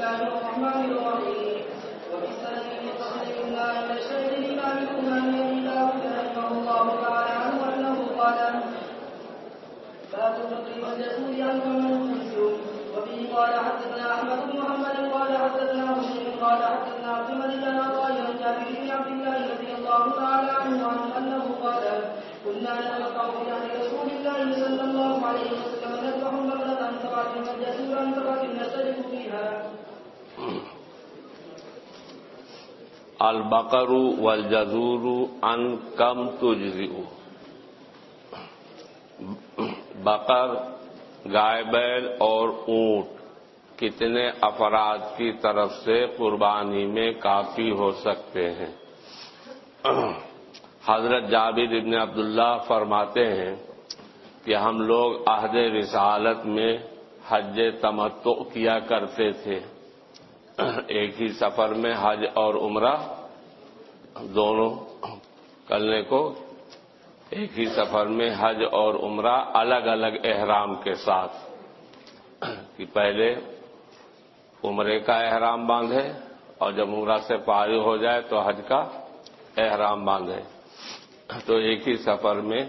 الله الرحمن الرحيم وبالسند المتصل منا إلى الشيخ الإمام الأمامي أبي داود رحمه الله تعالى عنه أنه قال باب الفقر والجسور عنه من مسلم وبه قال حدثنا أحمد بن محمد قال حدثنا مسلم قال حدثنا عبد الملك بن عطاء عن جابر بن عبد الله رضي الله تعالى عنه عنه أنه قال كنا نتوقع في عهد رسول الله صلى الله عليه وسلم نذبح البقرة عن سبعة والجسور عن سبعة نشترك فيها البقر والجزور ان کم تجزئ بقر گائے بیل اور اونٹ کتنے افراد کی طرف سے قربانی میں کافی ہو سکتے ہیں۔ حضرت جابر ابن عبداللہ فرماتے ہیں کہ ہم لوگ عہد رسالت میں حج تمتع کیا کرتے تھے۔ ایک ہی سفر میں حج اور عمرہ دونوں کرنے کو ایک ہی سفر میں حج اور عمرہ الگ الگ احرام کے ساتھ کہ پہلے عمرے کا احرام باندھے اور جب عمرہ سے پاری ہو جائے تو حج کا احرام باندھے تو ایک ہی سفر میں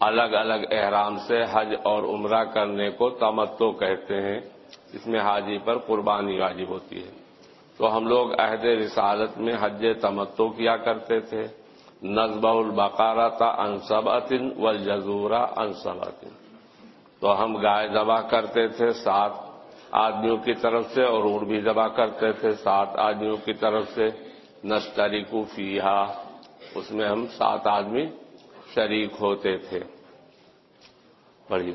الگ الگ احرام سے حج اور عمرہ کرنے کو تمتو کہتے ہیں اس میں حاجی پر قربانی واجب ہوتی ہے۔ تو ہم لوگ عہد رسالت میں حج تمتو کیا کرتے تھے۔ نصب البقارہ تھا انصباتن و جزورا انصباتن تو ہم گائے ذبح کرتے تھے سات آدمیوں کی طرف سے اور اونٹ بھی ذبح کرتے تھے سات آدمیوں کی طرف سے۔ نشتری کو فیحا اس میں ہم سات آدمی شریک ہوتے تھے۔ پڑھیے۔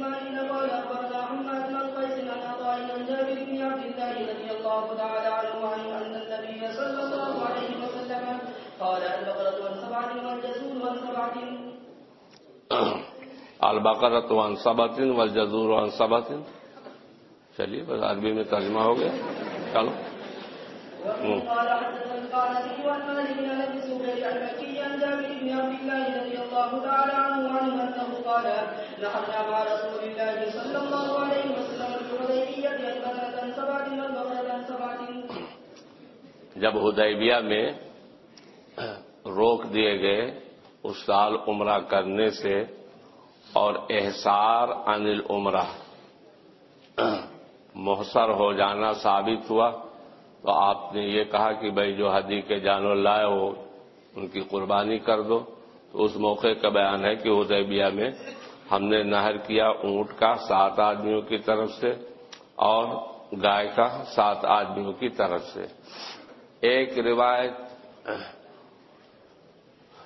وبه قال حدثنا موسى بن بن قيس عن عطاء عن جابر بن عبد الله رضي الله تعالى عنه ان النبي صلى الله عليه وسلم قال البقرة عن سبعة والجزور عن سبعة. چلیے بس عربی میں ترجمہ ہو گیا۔ چلو۔ قال حدثنا القعنبي عن مالك بن ابي سهيل المكي عن جابر بن عبد الله الله تعالى عنه عنه انه قال نحرنا مع رسول الله صلى الله عليه وسلم الحديبيه البقرة سبعة والبقرة سبعة. جب ہدیبیہ میں روک دیے گئے اس سال عمرہ کرنے سے اور احسار انل عمرہ محسر ہو جانا ثابت ہوا، تو آپ نے یہ کہا کہ بھائی جو حدی کے جانور لائے ہو، ان کی قربانی کر دو۔ اس موقع کا بیان ہے کہ ادیبیہ میں ہم نے نہر کیا اونٹ کا سات آدمیوں کی طرف سے اور گائے کا سات آدمیوں کی طرف سے۔ ایک روایت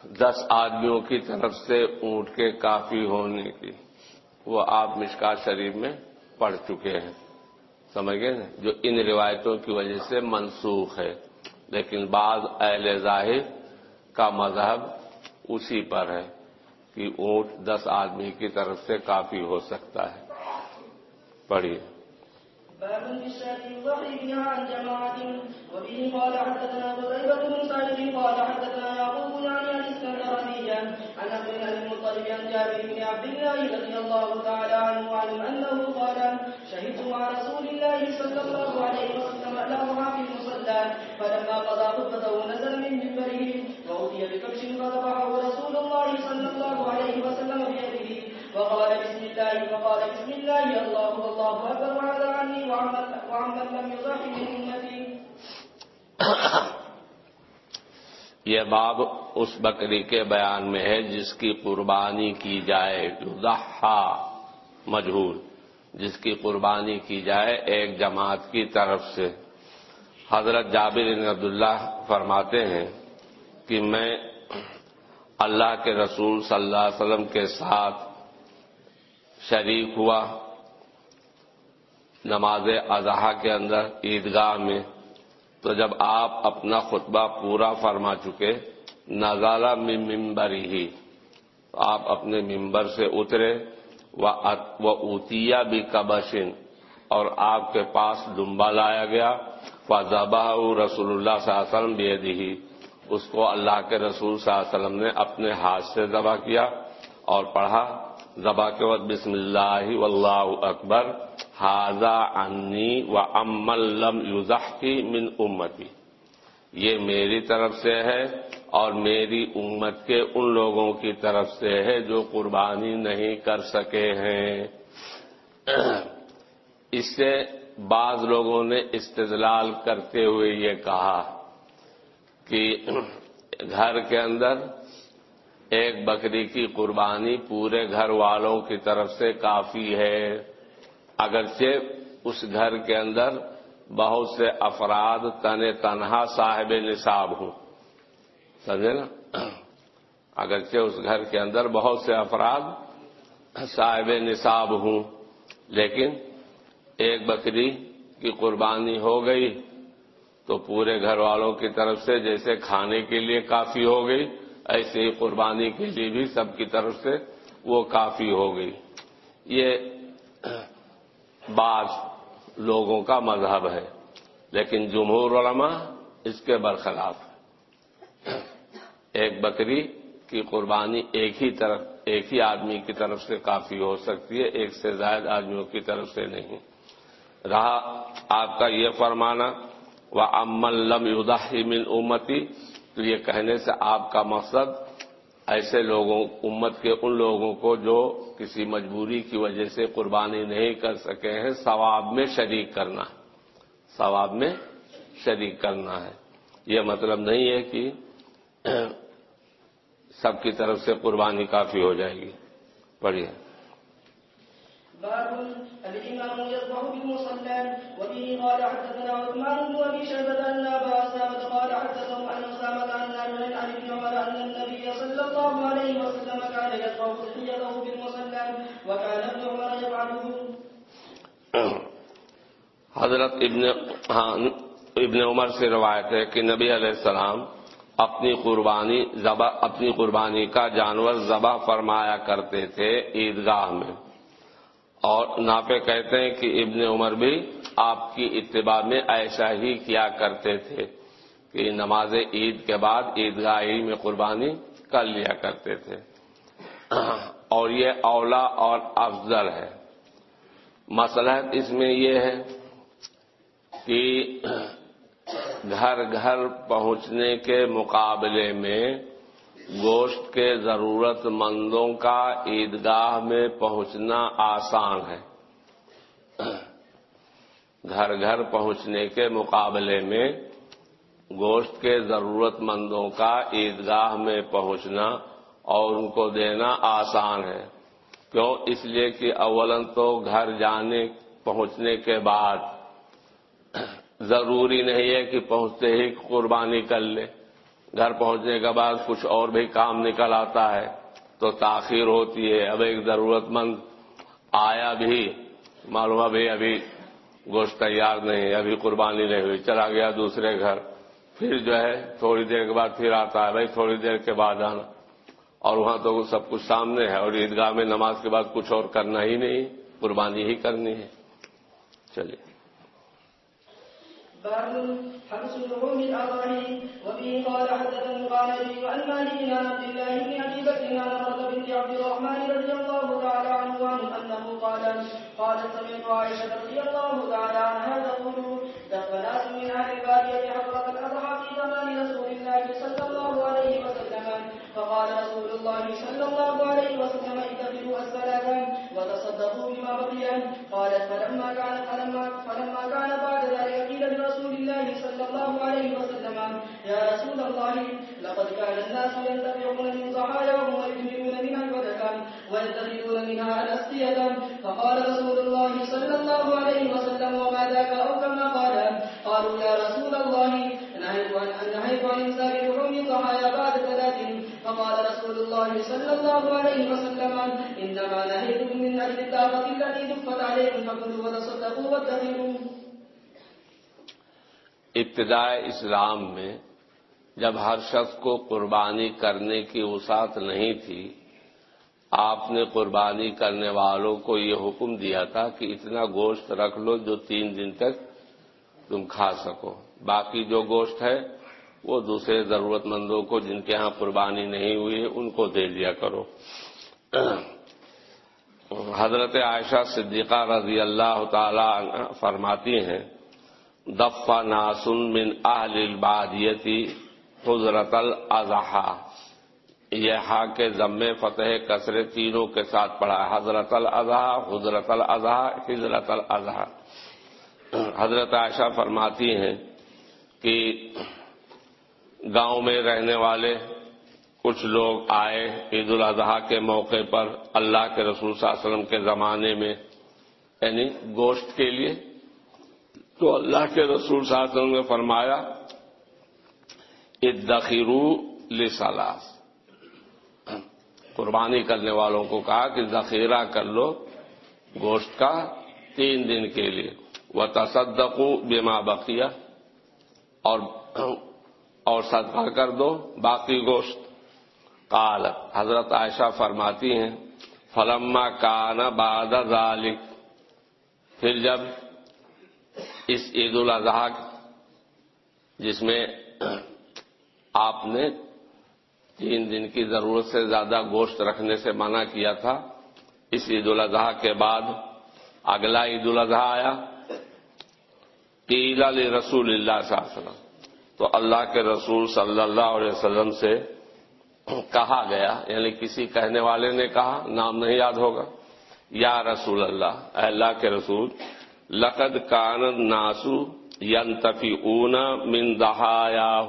دس آدمیوں کی طرف سے اونٹ کے کافی ہونے کی۔ وہ آپ مشکا شریف میں پڑھ چکے ہیں۔ سمجھ گئے نا؟ جو ان روایتوں کی وجہ سے منسوخ ہے۔ لیکن بعض اہل ظاہر کا مذہب اسی پر ہے کہ اونٹ دس آدمی کی طرف سے کافی ہو سکتا ہے۔ پڑھیے۔ باب الشاة الضحي عن جماعة وبه قال حدثنا قتيبة بن سعيد، قال حدثنا يعقوب عن الاسكندراني عن عبد بن المطلب عن جابر بن عبد الله رضي الله تعالى عنه عنه انه قال شهدت مع رسول الله صلى الله عليه وسلم الاضحى في المصلى فلما قضى خطبته نزل من منبره وأوتي بكبش فذبحه رسول الله صلى الله عليه وسلم بيده وقال بسم الله وقال بسم الله الله الله اكبر وعلى عني وعمن لم يضحي من امتي یہ باب اس بکری کے بیان میں ہے جس کی قربانی کی جائے ضحا مجہور جس کی قربانی کی جائے ایک جماعت کی طرف سے۔ حضرت جابر عبداللہ فرماتے ہیں کہ میں اللہ کے رسول صلی اللہ علیہ وسلم کے ساتھ شریک ہوا نماز اضحیٰ کے اندر عیدگاہ میں۔ تو جب آپ اپنا خطبہ پورا فرما چکے نزالہ ممبر ہی۔ تو آپ اپنے ممبر سے اترے وہ اوتیا بھی کبشن اور آپ کے پاس ڈمبا لایا گیا۔ فضبہ رسول اللہ صلی اللہ علیہ وسلم بے دی اس کو اللہ کے رسول صلی اللہ علیہ وسلم نے اپنے ہاتھ سے ذبح کیا اور پڑھا، ذبح کے وقت بسم اللہ واللہ اکبر حاضہ انی و امن لم یوزح کی من امتی. یہ میری طرف سے ہے اور میری امت کے ان لوگوں کی طرف سے ہے جو قربانی نہیں کر سکے ہیں۔ اس سے بعض لوگوں نے استدلال کرتے ہوئے یہ کہا کہ گھر کے اندر ایک بکری کی قربانی پورے گھر والوں کی طرف سے کافی ہے۔ اگرچہ اس گھر کے اندر بہت سے افراد تن تنہا صاحب نصاب ہوں۔ سمجھے نا؟ اگرچہ اس گھر کے اندر بہت سے افراد صاحب نصاب ہوں، لیکن ایک بکری کی قربانی ہو گئی۔ تو پورے گھر والوں کی طرف سے جیسے کھانے کے لیے کافی ہو گئی، ایسے ہی قربانی کے لیے بھی سب کی طرف سے وہ کافی ہو گئی۔ یہ بعض لوگوں کا مذہب ہے، لیکن جمہور علماء اس کے برخلاف ہے۔ ایک بکری کی قربانی ایک ہی طرف، ایک ہی آدمی کی طرف سے کافی ہو سکتی ہے، ایک سے زائد آدمیوں کی طرف سے نہیں۔ رہا آپ کا یہ فرمانا وہ امن لم من امتی، تو یہ کہنے سے آپ کا مقصد ایسے لوگوں، امت کے ان لوگوں کو جو کسی مجبوری کی وجہ سے قربانی نہیں کر سکے ہیں، ثواب میں شریک کرنا ہے۔ ثواب میں شریک کرنا ہے۔ یہ مطلب نہیں ہے کہ سب کی طرف سے قربانی کافی ہو جائے گی۔ پڑھیے۔ باب الإمام يصبح بالمصلى وبه قال حدثنا عثمان بن أبي شيبة أن أبا أسامة قال حدثهم أن أسامة عن نافع عن ابن عمر أن النبي صلى الله عليه وسلم كان يصبح ضحيته بالمصلى وكان ابن عمر يفعله. حضرت ابن ہاں ابن عمر سے روایت ہے کہ نبی علیہ السلام اپنی قربانی ذبح اپنی قربانی کا جانور ذبح فرمایا کرتے تھے عیدگاہ میں۔ اور ناپے کہتے ہیں کہ ابن عمر بھی آپ کی اتباع میں ایسا ہی کیا کرتے تھے کہ نماز عید کے بعد عیدگاہ میں قربانی کر لیا کرتے تھے۔ اور یہ اولا اور افضل ہے۔ مسئلہ اس میں یہ ہے کہ گھر گھر پہنچنے کے مقابلے میں گوشت کے ضرورت مندوں کا عیدگاہ میں پہنچنا آسان ہے۔ گھر گھر پہنچنے کے مقابلے میں گوشت کے ضرورت مندوں کا عیدگاہ میں پہنچنا اور ان کو دینا آسان ہے۔ کیوں؟ اس لیے کہ اولن تو گھر جانے، پہنچنے کے بعد ضروری نہیں ہے کہ پہنچتے ہی قربانی کر لے۔ گھر پہنچنے کے بعد کچھ اور بھی کام نکل آتا ہے تو تاخیر ہوتی ہے، اب ایک ضرورت مند آیا بھی، معلوم بھی ابھی گوشت تیار نہیں ابھی قربانی نہیں ہوئی، چلا گیا دوسرے گھر۔ پھر جو ہے، تھوڑی دیر کے بعد پھر آتا ہے بھائی تھوڑی دیر کے بعد آنا۔ اور وہاں تو سب کچھ سامنے ہے، اور عیدگاہ میں نماز کے بعد کچھ اور کرنا ہی نہیں، قربانی ہی کرنی ہے۔ چلیے۔ باب حبس لحوم الأضاحي وبه قال حدثنا القانبي عن مالك عن عبد الله بن أبي بكر عن عمرة بنت عبد الرحمن رضي الله تعالى عنه عنه أنه قال قالت سمعت عائشة رضي الله تعالى عنها تقول دخل ناس من أهل البادية حضرة الأضحى في زمان رسول الله صلى الله عليه وسلم فقال رسول الله صلى الله عليه وسلم اتخذوا الصلاة وتصدقوا بما بقي. قالت، فلما كان فلما فلما كان بعد ذلك قيل لرسول الله صلى الله عليه وسلم، يا رسول الله، لقد كان الناس ينتفعون من ضحاياهم ويجملون منها البركة ويتخذون منها الأسقية. فقال رسول الله صلى الله عليه وسلم، وما ذاك أو كما قال. قالوا، يا رسول الله نهيت عن نهيت عن إمساك لحوم الضحايا بعد ثلاث فقال رسول الله صلى الله عليه وسلم إنما نهيتكم من أجل الدعوة التي دفت عليكم فكلوا وتصدقوا واتخذوا ابتدائے اسلام میں جب ہر شخص کو قربانی کرنے کی وسعت نہیں تھی، آپ نے قربانی کرنے والوں کو یہ حکم دیا تھا کہ اتنا گوشت رکھ لو جو تین دن تک تم کھا سکو۔ باقی جو گوشت ہے، وہ دوسرے ضرورت مندوں کو جن کے ہاں قربانی نہیں ہوئی ان کو دے دیا کرو۔ حضرت عائشہ صدیقہ رضی اللہ تعالی فرماتی ہیں دفع ناسن من اہل البادیتی حضرت الاضحی. یہ ہا کے ضمے فتح کثرے تینوں کے ساتھ پڑھا۔ حضرت الاضحی حضرت الاضحی حضرت الاضحی۔ حضرت عائشہ فرماتی ہیں کہ گاؤں میں رہنے والے کچھ لوگ آئے عید الاضحیٰ کے موقع پر اللہ کے رسول صلی اللہ علیہ وسلم کے زمانے میں یعنی گوشت کے لیے۔ تو اللہ کے رسول صلی اللہ علیہ وسلم نے فرمایا، ادخرو لسلاس قربانی کرنے والوں کو کہا کہ ذخیرہ کر لو گوشت کا تین دن کے لیے۔ وہ تصدقو بیما بقیہ اور اور صدقہ کر دو، باقی گوشت۔ قال حضرت عائشہ فرماتی ہیں، فلما کان باد ذالک پھر جب اس عید الاضحیٰ جس میں آپ نے تین دن کی ضرورت سے زیادہ گوشت رکھنے سے منع کیا تھا، اس عید الاضحیٰ کے بعد اگلا عید الاضحیٰ آیا۔ قیل علی رسول اللہ صلی اللہ علیہ وسلم۔ تو اللہ کے رسول صلی اللہ علیہ وسلم سے کہا گیا یعنی کسی کہنے والے نے کہا، نام نہیں یاد ہوگا۔ یا رسول اللہ، اے اللہ کے رسول، لقد کان ناسو ینتفی اونا من دہایا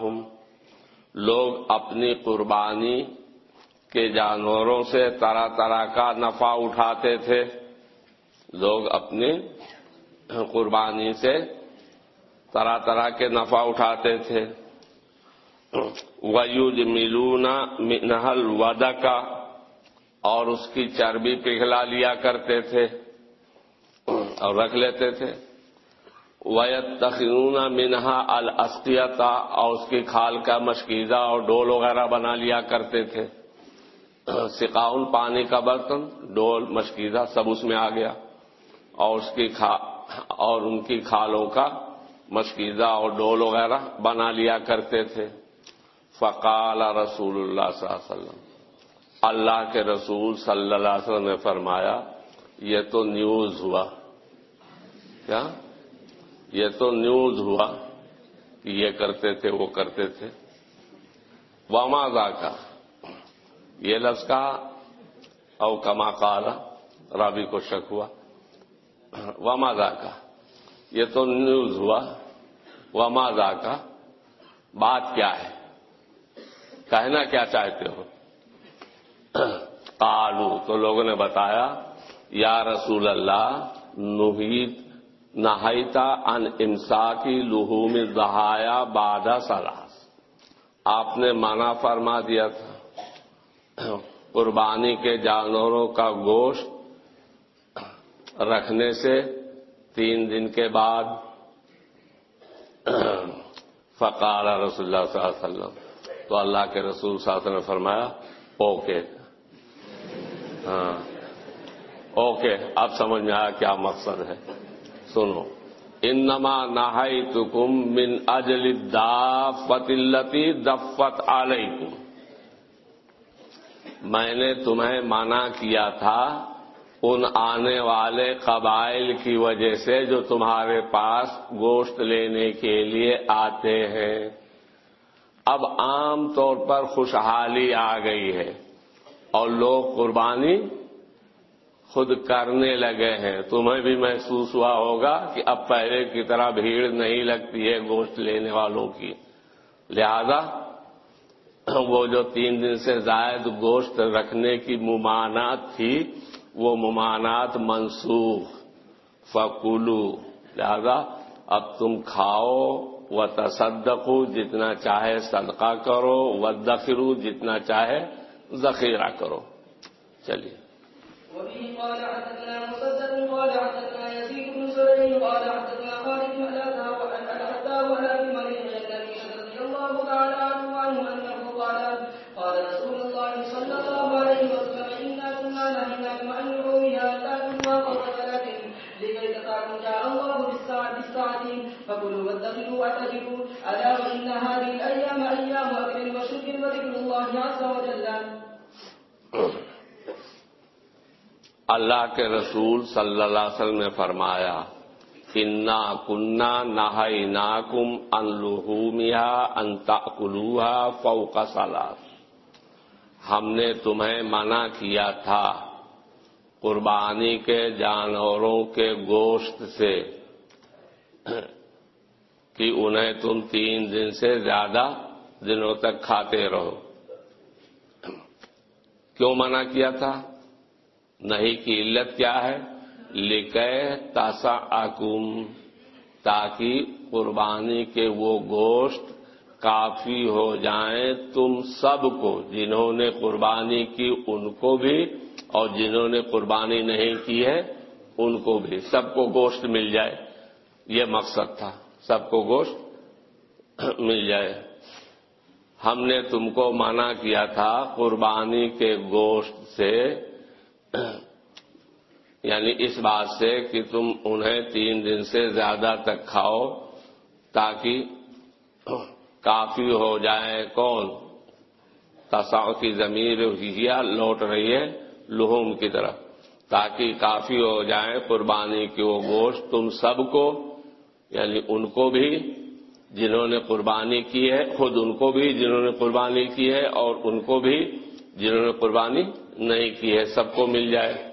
لوگ اپنی قربانی کے جانوروں سے طرح طرح کا نفع اٹھاتے تھے۔ لوگ اپنی قربانی سے طرح طرح کے نفع اٹھاتے تھے۔ ویوج ملونا منہل ودا کا اور اس کی چربی پگھلا لیا کرتے تھے اور رکھ لیتے تھے۔ ویت تخنون منہا الاسقیتا اور اس کی کھال کا مشکیزہ اور ڈول وغیرہ بنا لیا کرتے تھے۔ سکاؤن پانی کا برتن، ڈول، مشکیزہ، سب اس میں آ گیا۔ اور اس کی اور ان کی کھالوں کا مشکیزہ اور ڈول وغیرہ بنا لیا کرتے تھے۔ فقال رسول اللہ صلی اللہ علیہ وسلم۔ اللہ کے رسول صلی اللہ علیہ وسلم نے فرمایا، یہ تو نیوز ہوا۔ کیا؟ یہ تو نیوز ہوا کہ یہ کرتے تھے، وہ کرتے تھے۔ ومازا کا۔ یہ لفظ کا او کما کالا رابی کو شک ہوا۔ ومازا کا۔ یہ تو نیوز ہوا۔ ومازا کا بات کیا ہے؟ کہنا کیا چاہتے ہو؟ کالو تو لوگوں نے بتایا، یا رسول اللہ نحید نہایتا ان امسا کی لہوم دہایا بادہ سلاس آپ نے مانا فرما دیا تھا۔ قربانی کے جانوروں کا گوشت رکھنے سے تین دن کے بعد فقال رسول اللہ صلی اللہ علیہ وسلم، تو اللہ کے رسول صلی اللہ علیہ وسلم نے فرمایا، اوکے. ہاں۔ اوکے، اب سمجھ میں آیا کیا مقصد ہے۔ سنو۔ انما نہائی تکم من اجل دافت التی دفت علیکم۔ میں نے تمہیں منع کیا تھا ان آنے والے قبائل کی وجہ سے جو تمہارے پاس گوشت لینے کے لیے آتے ہیں۔ اب عام طور پر خوشحالی آ گئی ہے اور لوگ قربانی خود کرنے لگے ہیں۔ تمہیں بھی محسوس ہوا ہوگا کہ اب پہلے کی طرح بھیڑ نہیں لگتی ہے گوشت لینے والوں کی۔ لہذا وہ جو تین دن سے زائد گوشت رکھنے کی ممانات تھی وہ ممانات منسوخ۔ فکولو لہذا اب تم کھاؤ و تصدقو جتنا چاہے صدقہ کرو و دخرو جتنا چاہے ذخیرہ کرو۔ چلیے۔ وبه قال فكلوا وادخروا واعتدلوا. الا وان هذه الايام ايام اكل وشرب وذكر الله عز وجل. اللہ کے رسول صلی اللہ علیہ وسلم نے فرمایا، انا کنہ نہ ناکم ان لحومیہ انتا کلوہا فوق سالات ہم نے تمہیں منع کیا تھا قربانی کے جانوروں کے گوشت سے۔ کہ انہیں تم تین دن سے زیادہ دنوں تک کھاتے رہو۔ کیوں منع کیا تھا؟ نہیں کی علت کیا ہے؟ لکھے تاسا آکم تاکہ قربانی کے وہ گوشت کافی ہو جائیں تم سب کو، جنہوں نے قربانی کی ان کو بھی، اور جنہوں نے قربانی نہیں کی ہے، ان کو بھی، سب کو گوشت مل جائے۔ یہ مقصد تھا۔ سب کو گوشت مل جائے۔ ہم نے تم کو منع کیا تھا قربانی کے گوشت سے یعنی اس بات سے کہ تم انہیں تین دن سے زیادہ تک کھاؤ تاکہ کافی ہو جائے۔ کون؟ تصاؤ کی زمین ہیا، لوٹ رہی ہے لہوم کی طرف، تاکہ کافی ہو جائے قربانی کے وہ گوشت۔ تم سب کو یعنی ان کو بھی جنہوں نے قربانی کی ہے، خود ان کو بھی جنہوں نے قربانی کی ہے اور ان کو بھی جنہوں نے قربانی نہیں کی ہے، سب کو مل جائے۔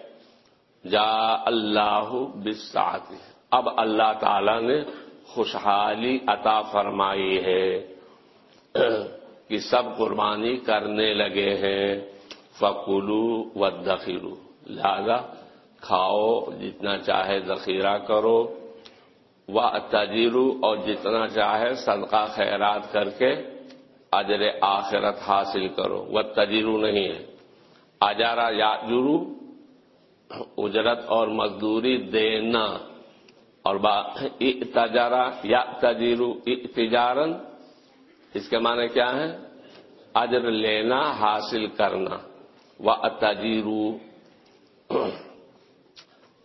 جا اللہ بسات اب اللہ تعالی نے خوشحالی عطا فرمائی ہے کہ سب قربانی کرنے لگے ہیں۔ فکولو و دخیرو لہذا کھاؤ، جتنا چاہے ذخیرہ کرو۔ و تجیرو اور جتنا چاہے صدقہ خیرات کر کے اجر آخرت حاصل کرو۔ وہ تجیرو نہیں ہے۔ اجارا یا جرو، اجرت اور مزدوری دینا۔ اور تجارا یا تجیرو تجارن اس کے معنی کیا ہے؟ اجر لینا، حاصل کرنا۔ و تجیرو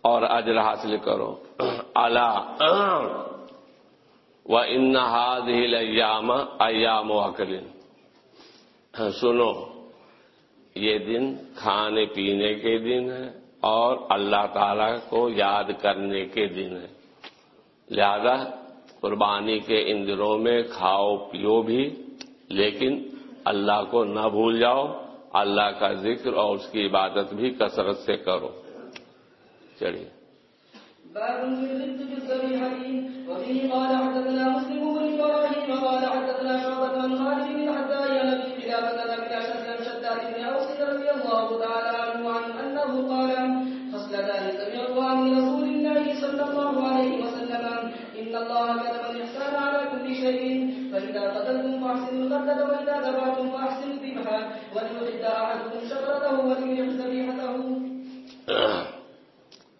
اور اجر حاصل کرو۔ اللہ و انہاد ہل ایام ایام وکلن سنو، یہ دن کھانے پینے کے دن ہے اور اللہ تعالی کو یاد کرنے کے دن ہے۔ لہذا قربانی کے ان دنوں میں کھاؤ پیو بھی، لیکن اللہ کو نہ بھول جاؤ، اللہ کا ذکر اور اس کی عبادت بھی کثرت سے کرو۔ چلیے باب في الغد بالذبيحة وفيه قال حدثنا مسلم بن ابراهيم قال حدثنا شعبة عن خالد بن الحذاء عن ابي قلابة بن اشد عن شداد بن اوس رضي الله تعالى عنه عن انه قال خصلتان سمعتها من رسول الله صلى الله عليه وسلم. ان الله كتب الاحسان على كل شيء فاذا قتلتم فاحسنوا القتله واذا ذبحتم فاحسنوا الذبح وليحد احدكم شفرته وليرح ذبيحته.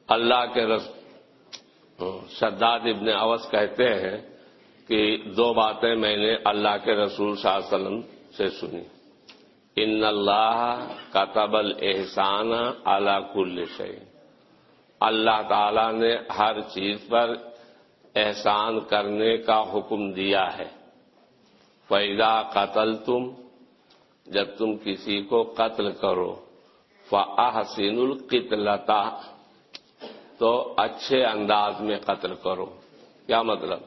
اللہ کے رس شداد ابن اوس کہتے ہیں کہ دو باتیں میں نے اللہ کے رسول صلی اللہ علیہ وسلم سے سنی۔ ان اللہ کتب الحسان اعلی کل شعی اللہ تعالی نے ہر چیز پر احسان کرنے کا حکم دیا ہے۔ فیدا قتل تم جب تم کسی کو قتل کرو فاحسین القتلتا تو اچھے انداز میں قتل کرو۔ کیا مطلب؟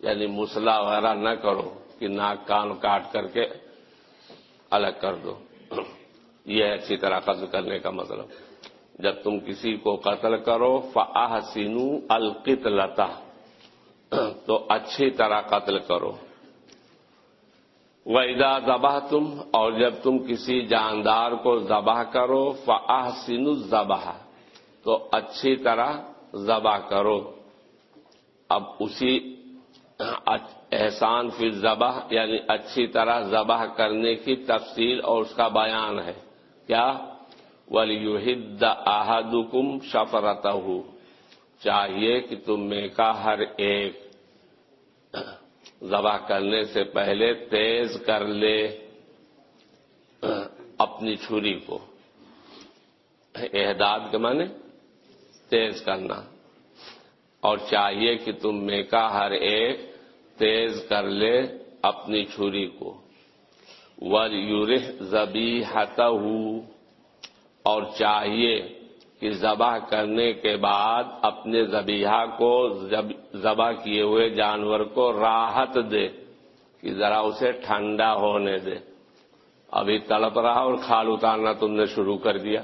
یعنی مسلح وغیرہ نہ کرو کہ ناک کان کاٹ کر کے الگ کر دو۔ یہ اچھی طرح قتل کرنے کا مطلب۔ جب تم کسی کو قتل کرو فاح سینو القتلتا تو اچھی طرح قتل کرو۔ ویدا ذبح تم اور جب تم کسی جاندار کو ذبح کرو فاح سینو تو اچھی طرح ذبح کرو۔ اب اسی احسان فی ذبح یعنی اچھی طرح ذبح کرنے کی تفصیل اور اس کا بیان ہے۔ کیا؟ ولیحد احدکم شفرت چاہیے کہ تم میں کا ہر ایک ذبح کرنے سے پہلے تیز کر لے اپنی چھری کو۔ احداد کے معنی؟ تیز کرنا۔ اور چاہیے کہ تم میں کا ہر ایک تیز کر لے اپنی چھری کو۔ ور یورح زبی اور چاہیے کہ ذبح کرنے کے بعد اپنے زبیحہ کو ذبح کیے ہوئے جانور کو راحت دے، کہ ذرا اسے ٹھنڈا ہونے دے۔ ابھی تڑپ رہا اور کھال اتارنا تم نے شروع کر دیا۔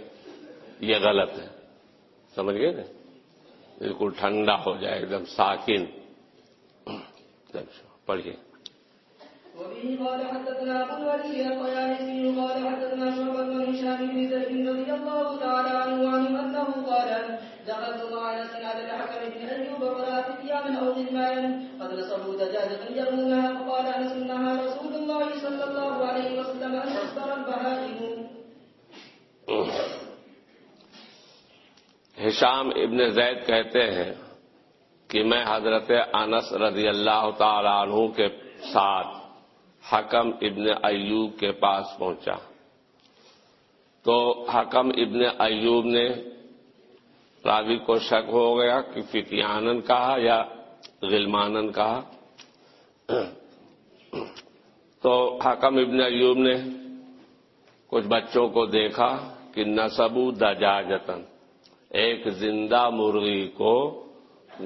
یہ غلط ہے۔ سمجھ گئے نا؟ بالکل ٹھنڈا ہو جائے، ایک دم ساکن۔ پڑھیے۔ وبه قال حدثنا الوليد الطيالسي قال حدثنا شعبة بن هشام بن زيد رضي الله تعالى عنه عنه قال دخلت مع على الحكم بن قد نصبوا دجاجة يرمونها فقال رسول الله صلى الله عليه وسلم ان تصدر البهائم ہشام ابن زید کہتے ہیں کہ میں حضرت انس رضی اللہ تعالی عنہ کے ساتھ حکم ابن ایوب کے پاس پہنچا۔ تو حکم ابن ایوب نے راوی کو شک ہو گیا کہ فتیانن کہا یا غلمانن کہا۔ تو حکم ابن ایوب نے کچھ بچوں کو دیکھا کہ نصبو دجاجتن ایک زندہ مرغی کو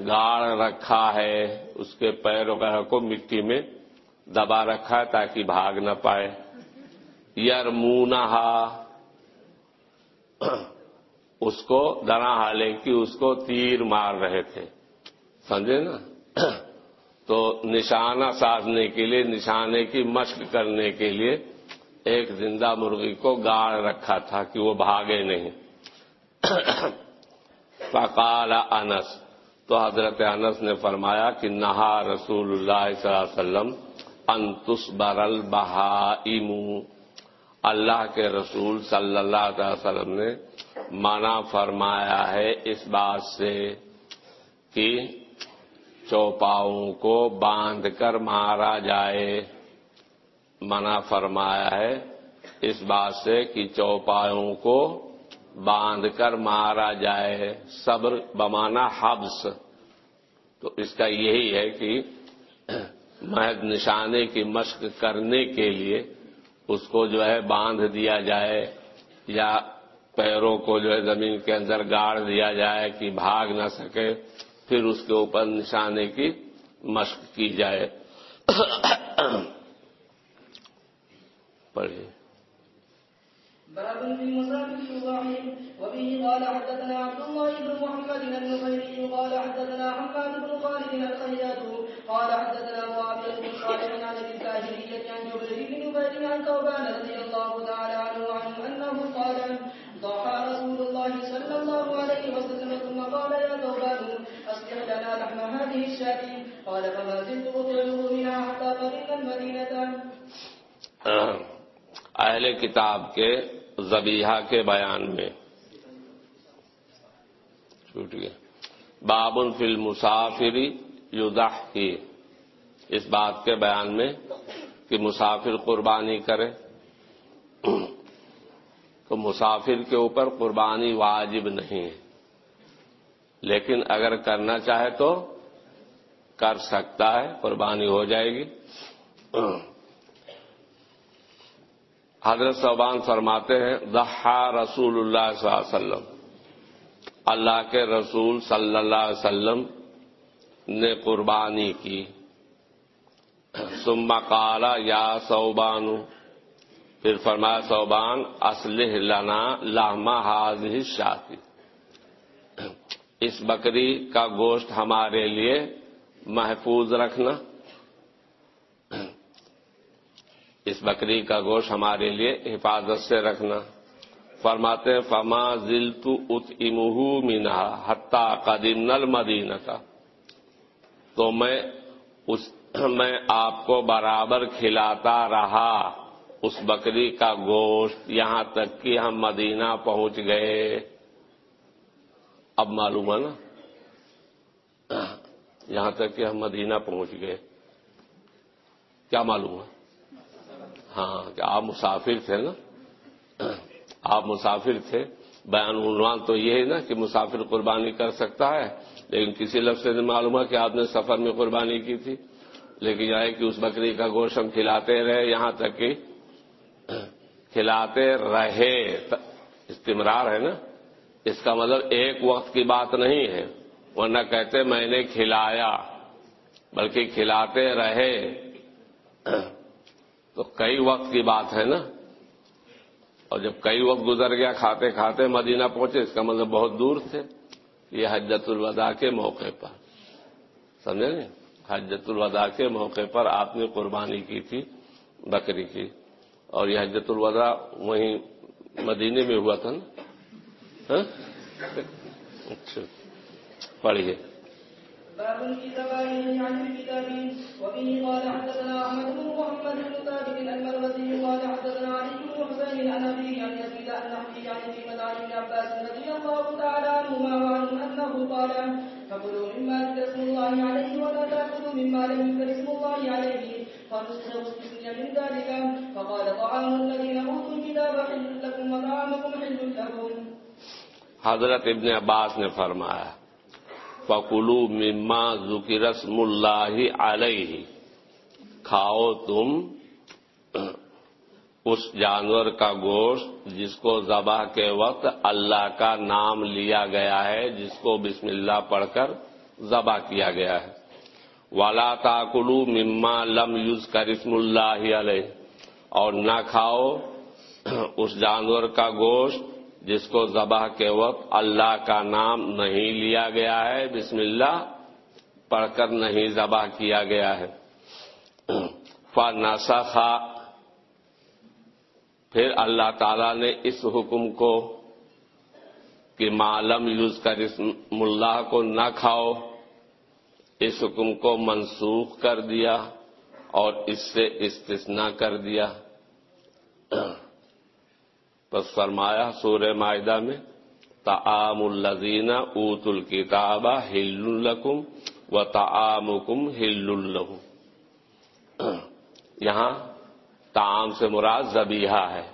گاڑ رکھا ہے، اس کے پیروں کو مٹی میں دبا رکھا ہے تاکہ بھاگ نہ پائے۔ یرمونہ اس کو درا حالے کی اس کو تیر مار رہے تھے۔ سمجھے نا؟ تو نشانہ سازنے کے لیے، نشانے کی مشق کرنے کے لیے ایک زندہ مرغی کو گاڑ رکھا تھا کہ وہ بھاگے نہیں۔ فقال انس تو حضرت انس نے فرمایا کہ نہا رسول اللہ صلی اللہ علیہ وسلم انتس برل بہا اللہ کے رسول صلی اللہ علیہ وسلم نے منع فرمایا ہے اس بات سے کہ چوپاؤں کو باندھ کر مارا جائے۔ منع فرمایا ہے اس بات سے کہ چوپاؤں کو باندھ کر مارا جائے صبر بمانا حبس۔ تو اس کا یہی ہے کہ محض نشانے کی مشق کرنے کے لیے اس کو جو ہے باندھ دیا جائے یا پیروں کو جو ہے زمین کے اندر گاڑ دیا جائے کہ بھاگ نہ سکے، پھر اس کے اوپر نشانے کی مشق کی جائے۔ پڑھیے۔ باب في المسافر الواحد وبه قال حدثنا عبد الله بن محمد النصيري قال حدثنا حماد بن خالد الخيات قال حدثنا معاويه بن صالح عن ابي الكاهليه عن جبريل بن نبيل عن ثوبان رضي الله تعالى عنه عنه انه قال ضحى رسول الله صلى الله عليه وسلم، ثم قال يا ثوبان اصلح لنا لحم هذه الشاة. قال فما زلت اطعمه منها حتى قدمنا المدينه اہل کتاب کے زبیحہ کے بیان میں۔ چھوٹ گیا۔ بابن فل مسافری یودح کی اس بات کے بیان میں کہ مسافر قربانی کرے۔ تو مسافر کے اوپر قربانی واجب نہیں ہے۔ لیکن اگر کرنا چاہے تو کر سکتا ہے، قربانی ہو جائے گی۔ حضرت صوبان فرماتے ہیں دہا رسول اللہ صلی اللہ علیہ وسلم. اللہ کے رسول صلی اللہ علیہ وسلم نے قربانی کی۔ سما کالا یا صوبان. پھر فرمایا، صوبان اسلح لنا لاہما حاض شاطی اس بکری کا گوشت ہمارے لیے محفوظ رکھنا۔ اس بکری کا گوشت ہمارے لیے حفاظت سے رکھنا۔ فرماتے ہیں، فما ذل ات امہ مینا حتہ قدیم نل مدینہ کا تو میں اس، میں آپ کو برابر کھلاتا رہا۔ اس بکری کا گوشت یہاں تک کہ ہم مدینہ پہنچ گئے۔ اب معلوم ہے نا؟ یہاں تک کہ ہم مدینہ پہنچ گئے۔ کیا معلوم ہے ہاں کہ آپ مسافر تھے نا؟ آپ مسافر تھے۔ بیان عنوان تو یہ ہے نا کہ مسافر قربانی کر سکتا ہے، لیکن کسی لفظ سے معلوم ہے کہ آپ نے سفر میں قربانی کی تھی۔ لیکن یہ ہے کہ اس بکری کا گوشت ہم کھلاتے رہے، یہاں تک کہ کھلاتے رہے۔ استمرار ہے نا؟ اس کا مطلب ایک وقت کی بات نہیں ہے، ورنہ کہتے میں نے کھلایا، بلکہ کھلاتے رہے۔ تو کئی وقت کی بات ہے نا؟ اور جب کئی وقت گزر گیا کھاتے کھاتے مدینہ پہنچے، اس کا مطلب بہت دور تھے۔ یہ حجت الوداع کے موقع پر۔ سمجھے نا حجت الوداع کے موقع پر آپ نے قربانی کی تھی، بکری کی۔ اور یہ حجت الوداع وہیں مدینے میں ہوا تھا نا؟ ہاں؟ اچھا پڑھیے۔ باب في قال حدثنا احمد بن محمد بن ثابت المروزي قال حدثنا علي بن حسين عن ابيه عن يزيد عن نحوه عن كلمه عن ابن عباس رضي الله تعالى عنهما وعنه انه قال فكلوا مما ذكر اسم الله عليه ولا تاكلوا مما لم يذكر اسم الله عليه. فنسخ استثني من ذلك. فقال طعام الذين اوتوا الكتاب حل لكم وطعامكم حل لهم. حضرت ابن عباس نے فرمایا فکلو مما ذکر رسم اللہ علیہ کھاؤ تم اس جانور کا گوشت جس کو ذبح کے وقت اللہ کا نام لیا گیا ہے، جس کو بسم اللہ پڑھ کر ذبح کیا گیا ہے۔ والا تاکلو مما لم یوز کر اسم اللہ علیہ اور نہ کھاؤ اس جانور کا گوشت جس کو ذبح کے وقت اللہ کا نام نہیں لیا گیا ہے، بسم اللہ، پڑھ کر نہیں ذبح کیا گیا ہے۔ فناسا خا پھر اللہ تعالی نے اس حکم کو کہ معلوم یوز کر اسم اللہ کو نہ کھاؤ، اس حکم کو منسوخ کر دیا اور اس سے استثناء کر دیا۔ بس فرمایا سورہ معاہدہ میں تعام الزین اوت الکتاب ہل الکم و تعام کم ہل الحم یہاں تعام سے مراد زبیحہ ہے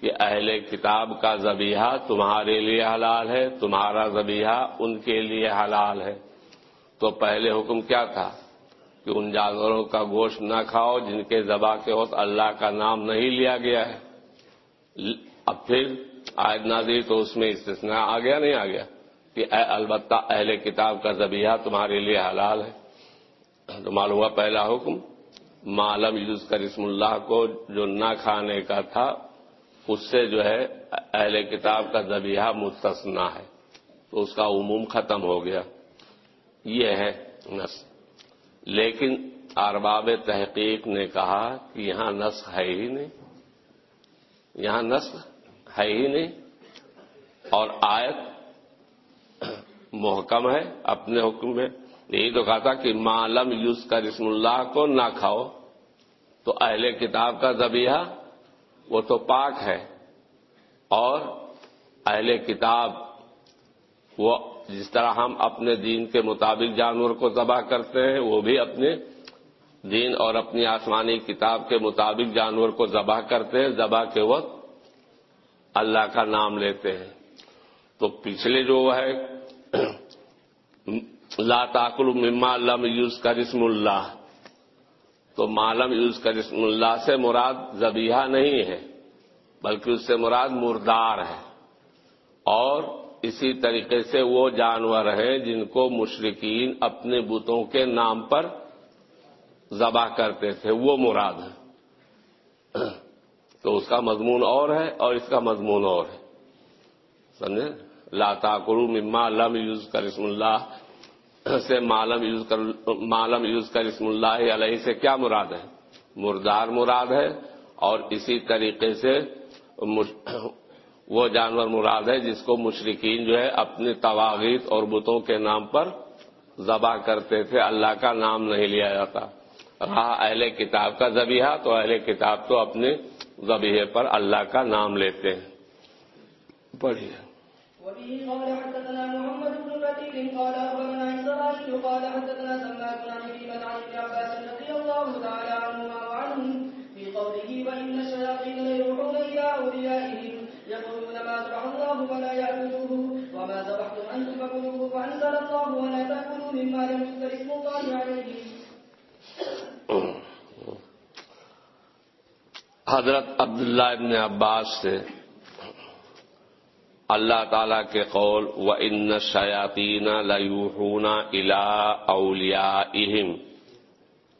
کہ اہل کتاب کا زبیحہ تمہارے لیے حلال ہے، تمہارا زبیحہ ان کے لیے حلال ہے۔ تو پہلے حکم کیا تھا؟ کہ ان جانوروں کا گوشت نہ کھاؤ جن کے ذبح کے وقت اللہ کا نام نہیں لیا گیا ہے۔ اب پھر آیت نازی تو اس میں استثناء آ گیا نہیں آ گیا کہ اے البتہ اہل کتاب کا ذبیحہ تمہارے لیے حلال ہے؟ تو معلوم ہوا پہلا حکم معلوم یوز کر اسم اللہ کو جو نہ کھانے کا تھا، اس سے جو ہے اہل کتاب کا ذبیحہ مستثنا ہے۔ تو اس کا عموم ختم ہو گیا۔ یہ ہے نس لیکن ارباب تحقیق نے کہا کہ یہاں نس ہے ہی نہیں۔ یہاں نسل ہے ہی نہیں۔ اور آیت محکم ہے اپنے حکم میں۔ یہی تو کہا تھا کہ معلم یوز کر اسم اللہ کو نہ کھاؤ۔ تو اہل کتاب کا ذبیحہ وہ تو پاک ہے۔ اور اہل کتاب وہ جس طرح ہم اپنے دین کے مطابق جانور کو ذبح کرتے ہیں، وہ بھی اپنے دین اور اپنی آسمانی کتاب کے مطابق جانور کو ذبح کرتے ہیں۔ ذبح کے وقت اللہ کا نام لیتے ہیں۔ تو پچھلے جو ہے، لا تاکل مما لم یوز کر اسم اللہ۔ تو معلم یوز کر اسم اللہ سے مراد زبیحہ نہیں ہے، بلکہ اس سے مراد مردار ہے۔ اور اسی طریقے سے وہ جانور ہیں جن کو مشرقین اپنے بتوں کے نام پر ذبح کرتے تھے، وہ مراد ہے تو اس کا مضمون اور ہے اور اس کا مضمون اور ہے۔ سمجھے؟ لاتا کرو مما لم یوز کر اسم اللہ سے معلم یوز کر معلم یوز کر اسم اللہ علیہ سے کیا مراد ہے؟ مردار مراد ہے اور اسی طریقے سے وہ جانور مراد ہے جس کو مشرقین جو ہے اپنے تواغیت اور بتوں کے نام پر ذبح کرتے تھے۔ اللہ کا نام نہیں لیا جاتا۔ رہا اہل کتاب کا ذبیحہ تو اہل کتاب تو اپنے ذبیحے پر اللہ کا نام لیتے ہیں۔ پڑھیے۔ وبه قال حدثنا محمد بن كثير قال اخبرنا اسرائيل قال حدثنا سماك عن ابي بن عن ابن عباس رضي الله تعالى عنهما وعنهم في قوله وان الشياطين ليوحون الى اوليائهم يقولون ما ذبح الله ولا يعبدوه وما ذبحتم انتم فكلوه فانزل الله ولا تاكلوا مما لم يذكر اسم الله عليه. حضرت عبداللہ ابن عباس سے اللہ تعالی کے قول و ان شیاطین لوحون الا اولیا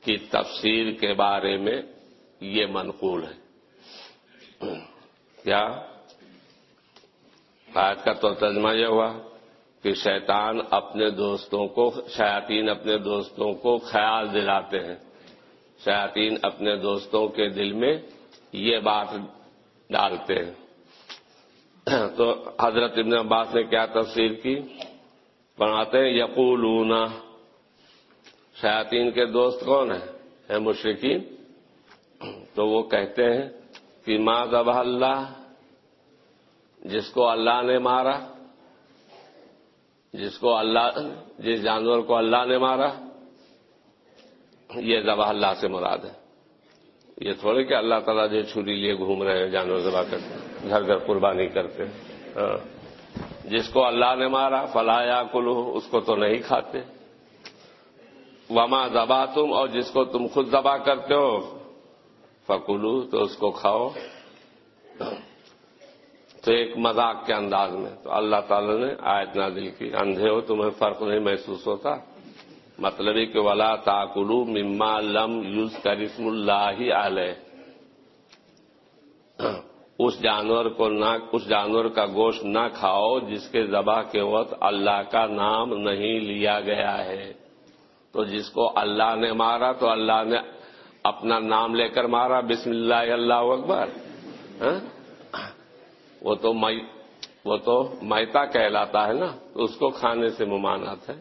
کی تفسیر کے بارے میں یہ منقول ہے۔ کیا؟ آج کا تو ترجمہ یہ ہوا کہ شیطان اپنے دوستوں کو، شیاطین اپنے دوستوں کو خیال دلاتے ہیں۔ شیاطین اپنے دوستوں کے دل میں یہ بات ڈالتے ہیں۔ تو حضرت ابن عباس نے کیا تفسیر کی؟ بناتے ہیں، یقولون، شیاطین کے دوست کون ہیں؟ مشرقین تو وہ کہتے ہیں کہ ماں ذبح اللہ، جس کو اللہ نے مارا، جس کو اللہ، جس جانور کو اللہ نے مارا، یہ ذبح اللہ سے مراد ہے۔ یہ تھوڑے کہ اللہ تعالیٰ جو چھری لیے گھوم رہے ہیں، جانور ذبح کرتے گھر گھر قربانی کرتے ہاں۔ جس کو اللہ نے مارا فلایا کلو اس کو تو نہیں کھاتے۔ وما دبا تم اور جس کو تم خود دبا کرتے ہو فکلو تو اس کو کھاؤ۔ تو ایک مذاق کے انداز میں تو اللہ تعالی نے آیت نازل کی۔ اندھے ہو، تمہیں فرق نہیں محسوس ہوتا۔ مطلب کہ ولا تاکلو مما لم یوز کرسم اللہ علیہ اس جانور کو نہ، اس جانور کا گوشت نہ کھاؤ جس کے ذبح کے وقت اللہ کا نام نہیں لیا گیا ہے۔ تو جس کو اللہ نے مارا تو اللہ نے اپنا نام لے کر مارا۔ بسم اللہ اللہ اکبر۔ ہاں؟ وہ تو وہ تو میتا کہلاتا ہے نا۔ تو اس کو کھانے سے ممانات ہے۔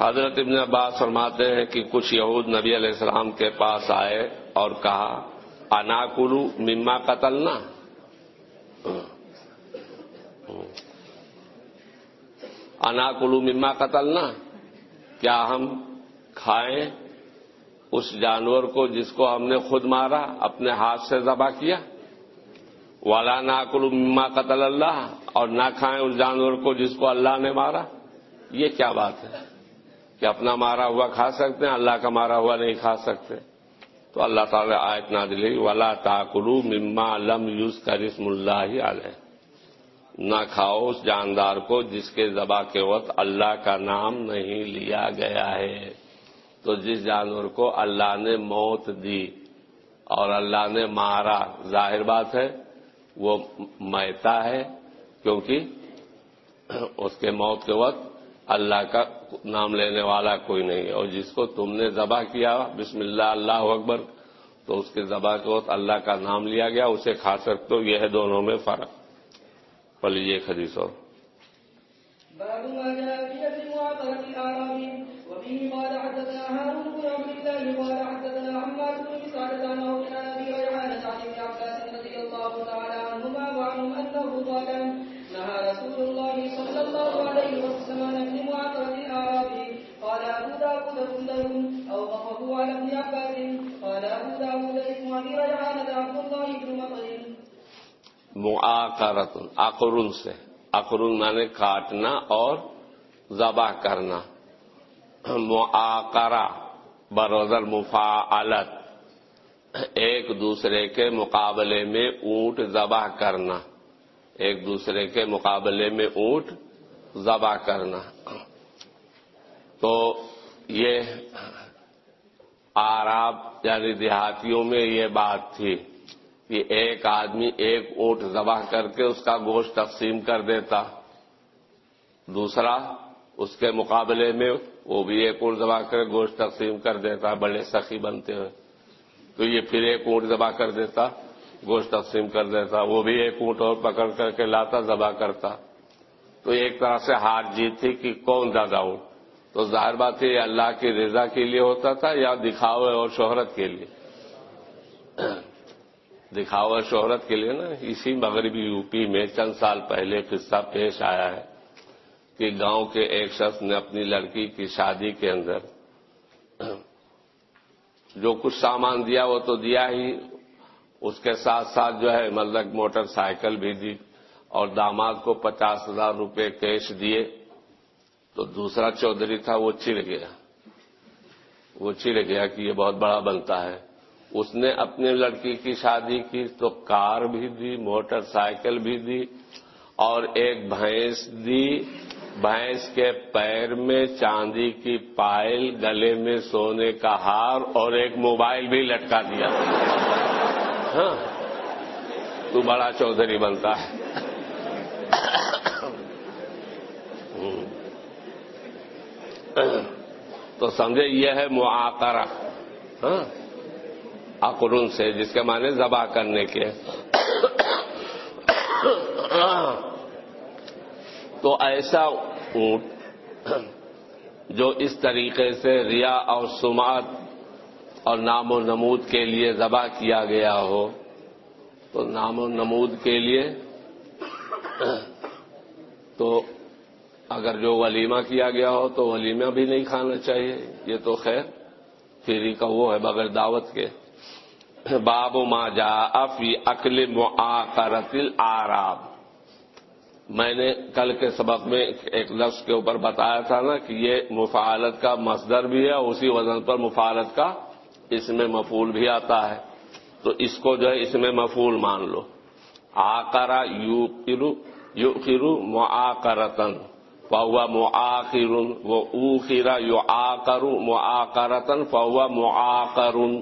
حضرت ابن عباس فرماتے ہیں کہ کچھ یہود نبی علیہ السلام کے پاس آئے اور کہا اناکلو مما قتلنا؟ اناکلو مما قتلنا؟ کیا ہم کھائیں اس جانور کو جس کو ہم نے خود مارا، اپنے ہاتھ سے ذبح کیا؟ والا ناکل مما قتل اللہ اور نہ کھائیں اس جانور کو جس کو اللہ نے مارا؟ یہ کیا بات ہے؟ کہ اپنا مارا ہوا کھا سکتے ہیں، اللہ کا مارا ہوا نہیں کھا سکتے۔ تو اللہ تعالی آیت نہ دلی والا تاکلو مما لم یوز کا رسم اللہ علیہ نہ کھاؤ اس جاندار کو جس کے ذبح کے وقت اللہ کا نام نہیں لیا گیا ہے۔ تو جس جانور کو اللہ نے موت دی اور اللہ نے مارا، ظاہر بات ہے، وہ میتا ہے، کیونکہ اس کے موت کے وقت اللہ کا نام لینے والا کوئی نہیں ہے۔ اور جس کو تم نے ذبح کیا، بسم اللہ اللہ اکبر، تو اس کے ذبح کے وقت اللہ کا نام لیا گیا۔ اسے کھا سکتے ہو، یہ ہے دونوں میں فرق۔ پڑھ لیجیے خدیث اور۔ قال حدثنا نهى رسول الله صلى الله عليه وسلم عن ابن معاقبة قال داود على ابن عباس. قال داود اسم عبد الله بن مطر معاقرت اقرن سے. اقرن مانے کاٹنا اور ذبح کرنا. معاقرہ بروزر مفاعلت. ایک دوسرے کے مقابلے میں اونٹ ذبح کرنا. ایک دوسرے کے مقابلے میں اونٹ ذبح کرنا۔ تو یہ آراب یعنی دیہاتیوں میں یہ بات تھی کہ ایک آدمی ایک اونٹ ذبح کر کے اس کا گوشت تقسیم کر دیتا۔ دوسرا، اس کے مقابلے میں وہ بھی ایک اونٹ دبا کر گوشت تقسیم کر دیتا، بڑے سخی بنتے ہوئے۔ تو یہ پھر ایک اونٹ دبا کر دیتا۔ گوشت تقسیم کر دیتا، وہ بھی ایک اونٹ اور پکڑ کر کے لاتا، ذبح کرتا۔ تو ایک طرح سے ہار جیت تھی کہ کون زیادہ ہوں؟ تو ظاہر بات یہ اللہ کی رضا کے لیے ہوتا تھا یا دکھاوے اور شہرت کے لیے؟ دکھاوا شہرت کے لیے نا، اسی مغربی یو پی میں چند سال پہلے قصہ پیش آیا ہے کہ گاؤں کے ایک شخص نے اپنی لڑکی کی شادی کے اندر جو کچھ سامان دیا وہ تو دیا ہی اس کے ساتھ ساتھ جو ہے مطلب موٹر سائیکل بھی دی اور داماد کو پچاس ہزار روپے کیش دیے تو دوسرا چودھری تھا وہ چڑ گیا۔ وہ چڑ گیا کہ یہ بہت بڑا بنتا ہے۔ اس نے اپنی لڑکی کی شادی کی تو کار بھی دی، موٹر سائیکل بھی دی اور ایک بھینس دی۔ بھینس کے پیر میں چاندی کی پائل، گلے میں سونے کا ہار اور ایک موبائل بھی لٹکا دیا۔ ہاں۔ تو بڑا چودھری بنتا ہے۔ تو سمجھے یہ ہے معاقرہ ہاں۔ اقرن سے، جس کے معنی ذبح کرنے کے۔ تو ایسا اونٹ جو اس طریقے سے ریا اور سماعت اور نام و نمود کے لیے ذبح کیا گیا ہو تو نام و نمود کے لیے تو اگر جو ولیمہ کیا گیا ہو تو ولیمہ بھی نہیں کھانا چاہیے، یہ تو خیر، فیری کا وہ ہے بغیر دعوت کے۔ باب ما جا فی اکل معاقرت العراب۔ میں نے کل کے سبق میں ایک لفظ کے اوپر بتایا تھا نا کہ یہ مفالت کا مصدر بھی ہے اسی وزن پر مفالت کا اس میں مفول بھی آتا ہے تو اس کو جو ہے اس میں مفول مان لو آکرا یو کرو یو کرو معاقرتن فہوا معاقر وہ اوخرا یو آ کروں معاقرتن فہوا معاقرن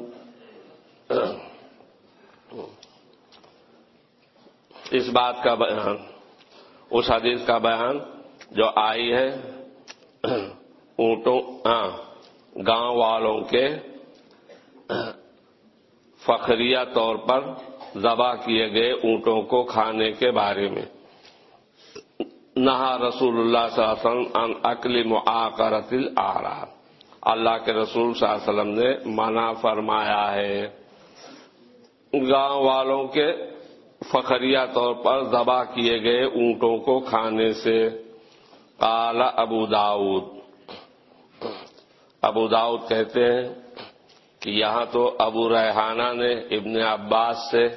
اس بات کا بیان اس حدیث کا بیان جو آئی ہے اونٹوں ہاں، گاؤں والوں کے فخریہ طور پر ذبح کیے گئے اونٹوں کو کھانے کے بارے میں۔ نہا رسول اللہ صلی اللہ علیہ وسلم ان اکل معاقرت العراب اللہ کے رسول صلی اللہ علیہ وسلم نے منع فرمایا ہے۔ گاؤں والوں کے فخریہ طور پر ذبح کیے گئے اونٹوں کو کھانے سے۔ کالا ابو داود ابو داود کہتے ہیں کہ یہاں تو ابو ریحانہ نے ابن عباس سے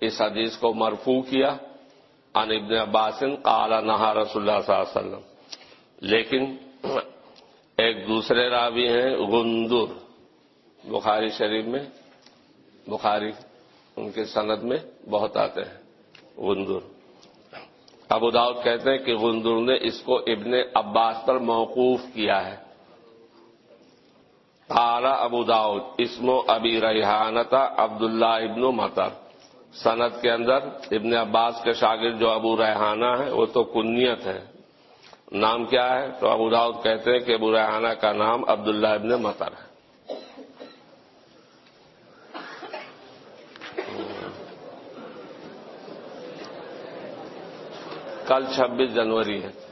اس حدیث کو مرفو کیا۔ ان ابن عباس کالا نہا رسول اللہ صلی اللہ علیہ وسلم۔ لیکن ایک دوسرے راوی ہیں گندر بخاری شریف میں، بخاری ان کے سند میں بہت آتے ہیں، غندر۔ ابو داؤد کہتے ہیں کہ غندر نے اس کو ابن عباس پر موقوف کیا ہے۔ تارا ابو داؤد اسم و ابی ریحانتا عبداللہ ابن مطر۔ سند کے اندر ابن عباس کے شاگرد جو ابو ریحانہ ہے وہ تو کنیت ہے نام کیا ہے؟ تو ابو داؤد کہتے ہیں کہ ابو ریحانہ کا نام عبداللہ ابن مطر ہے۔ کل چھبیس جنوری ہے۔